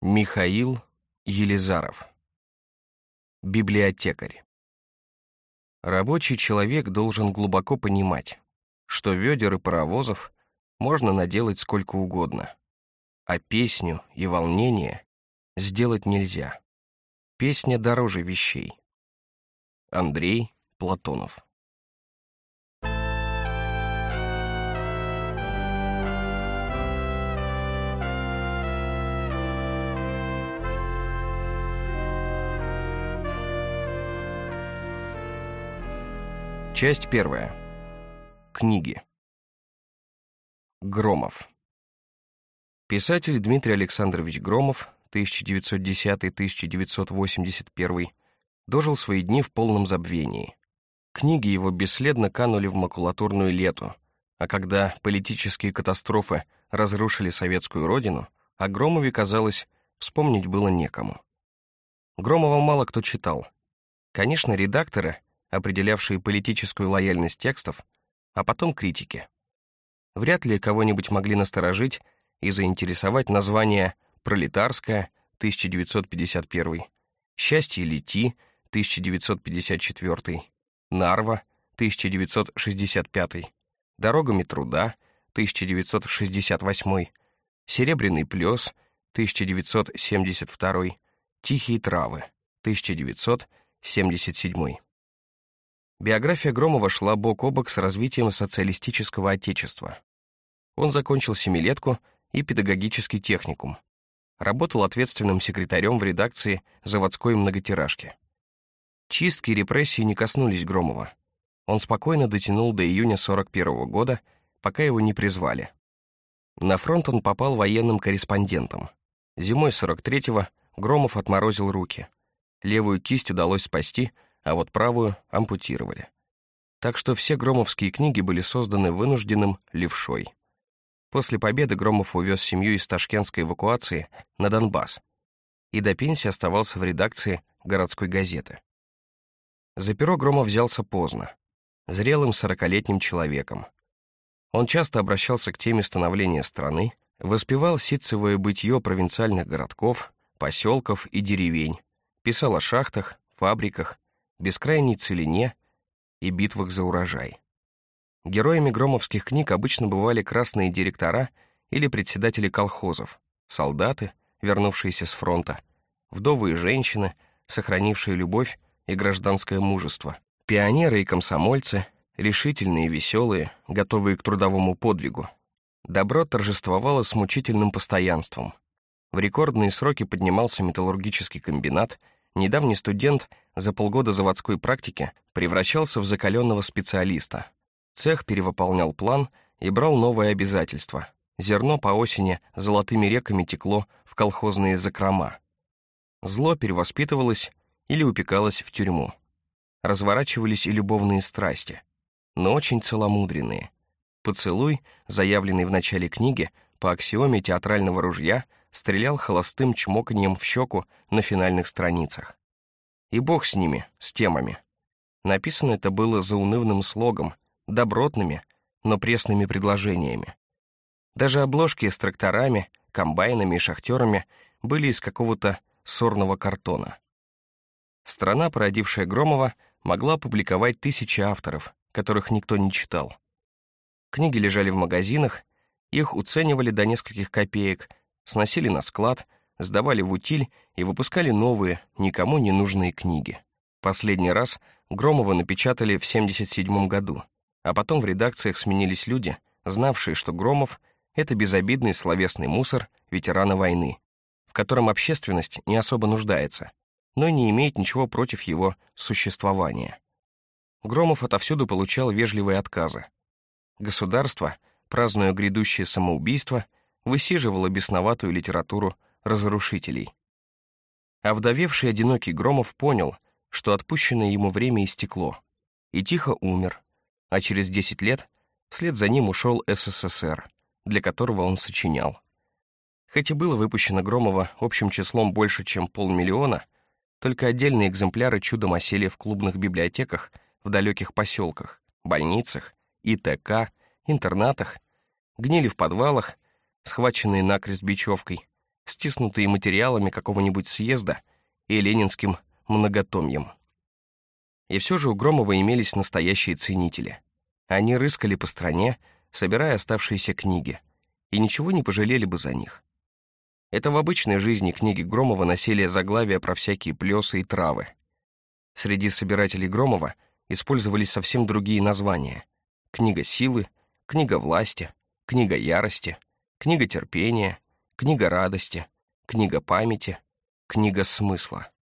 Михаил Елизаров. Библиотекарь. Рабочий человек должен глубоко понимать, что ведер и паровозов можно наделать сколько угодно, а песню и волнение сделать нельзя. Песня дороже вещей. Андрей Платонов. Часть первая. Книги. Громов. Писатель Дмитрий Александрович Громов, 1910-1981, дожил свои дни в полном забвении. Книги его бесследно канули в макулатурную лету, а когда политические катастрофы разрушили советскую родину, о Громове, казалось, вспомнить было некому. Громова мало кто читал. Конечно, редакторы — определявшие политическую лояльность текстов, а потом критики. Вряд ли кого-нибудь могли насторожить и заинтересовать название «Пролетарская» 1951, «Счастье лети» 1954, «Нарва» 1965, «Дорогами труда» 1968, «Серебряный плес» 1972, «Тихие травы» 1977. Биография Громова шла бок о бок с развитием социалистического отечества. Он закончил семилетку и педагогический техникум. Работал ответственным секретарем в редакции заводской многотиражки. Чистки и репрессии не коснулись Громова. Он спокойно дотянул до июня 41 -го года, пока его не призвали. На фронт он попал военным корреспондентом. Зимой 43-го Громов отморозил руки. Левую кисть удалось спасти — а вот правую ампутировали. Так что все громовские книги были созданы вынужденным левшой. После победы Громов увез семью из ташкентской эвакуации на Донбасс и до пенсии оставался в редакции городской газеты. За перо Громов взялся поздно, зрелым сорокалетним человеком. Он часто обращался к теме становления страны, воспевал ситцевое бытие провинциальных городков, поселков и деревень, писал о шахтах, фабриках, бескрайней целине и битвах за урожай. Героями громовских книг обычно бывали красные директора или председатели колхозов, солдаты, вернувшиеся с фронта, вдовы и женщины, сохранившие любовь и гражданское мужество, пионеры и комсомольцы, решительные и веселые, готовые к трудовому подвигу. Добро торжествовало с мучительным постоянством. В рекордные сроки поднимался металлургический комбинат — Недавний студент за полгода заводской практики превращался в закаленного специалиста. Цех перевыполнял план и брал новые обязательства. Зерно по осени золотыми реками текло в колхозные закрома. Зло перевоспитывалось или упекалось в тюрьму. Разворачивались и любовные страсти, но очень целомудренные. Поцелуй, заявленный в начале книги, по аксиоме театрального ружья — стрелял холостым чмоканьем в щеку на финальных страницах. И бог с ними, с темами. Написано это было заунывным слогом, добротными, но пресными предложениями. Даже обложки с тракторами, комбайнами и шахтерами были из какого-то сорного картона. Страна, породившая Громова, могла публиковать тысячи авторов, которых никто не читал. Книги лежали в магазинах, их уценивали до нескольких копеек, сносили на склад, сдавали в утиль и выпускали новые, никому не нужные книги. Последний раз Громова напечатали в 1977 году, а потом в редакциях сменились люди, знавшие, что Громов — это безобидный словесный мусор ветерана войны, в котором общественность не особо нуждается, но не имеет ничего против его существования. Громов отовсюду получал вежливые отказы. Государство, празднуя грядущее самоубийство, высиживала бесноватую литературу разрушителей. А вдовевший одинокий Громов понял, что отпущенное ему время истекло, и тихо умер, а через 10 лет вслед за ним ушел СССР, для которого он сочинял. Хоть и было выпущено Громова общим числом больше, чем полмиллиона, только отдельные экземпляры чудом осели в клубных библиотеках в далеких поселках, больницах, ИТК, интернатах, гнили в подвалах схваченные накрест бечевкой, стиснутые материалами какого-нибудь съезда и ленинским многотомьем. И все же у Громова имелись настоящие ценители. Они рыскали по стране, собирая оставшиеся книги, и ничего не пожалели бы за них. Это в обычной жизни книги Громова носили заглавия про всякие плесы и травы. Среди собирателей Громова использовались совсем другие названия. Книга силы, книга власти, книга ярости, книга терпения, книга радости, книга памяти, книга смысла.